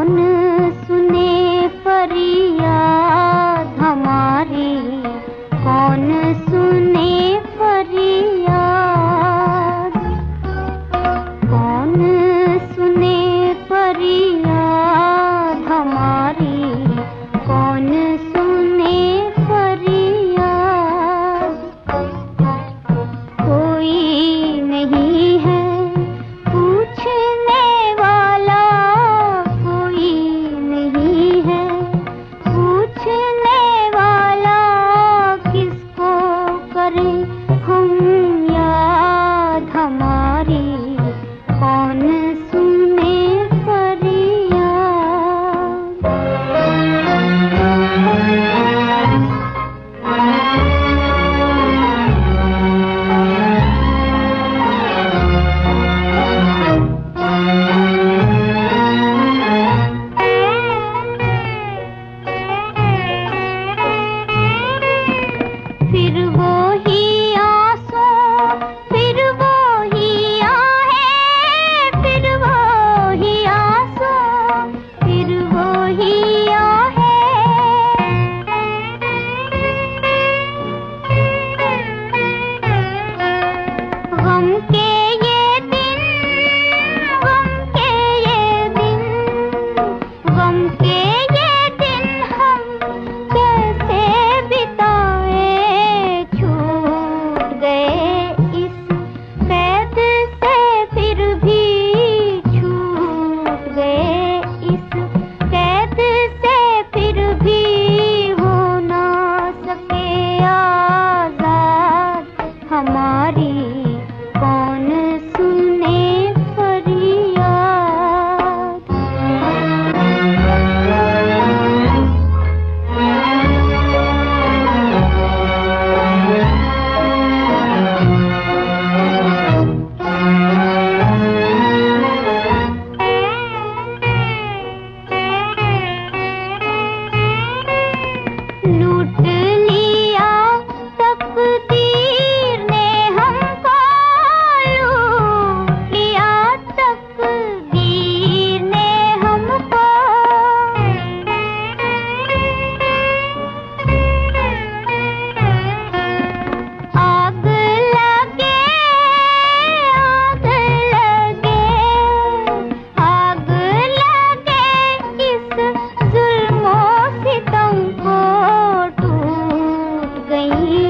कौन सुने फरियाद हमारी। कौन सुने फरियाद? कौन सुने फरियाद? नहीं